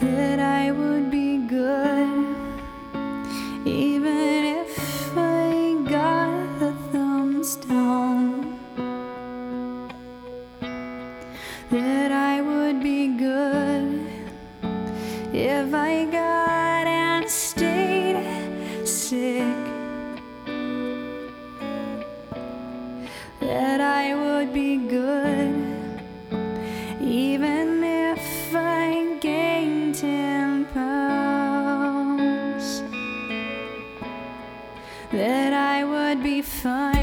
that I would be good, even if I got the thumbs down. That I would be good if I got and stayed sick. That I would be good. Pounds,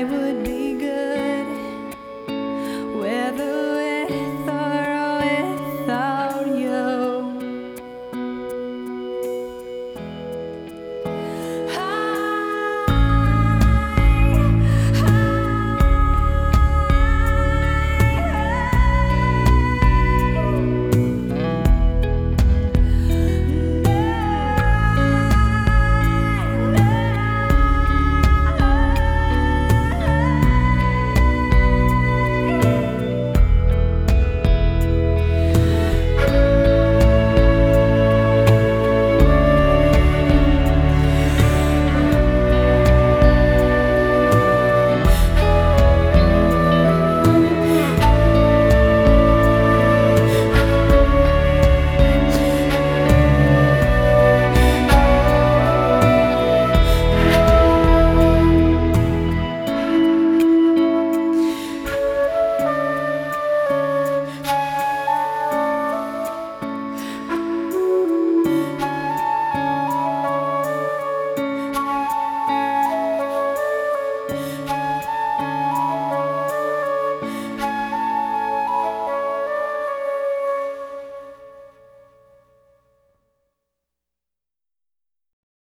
I would.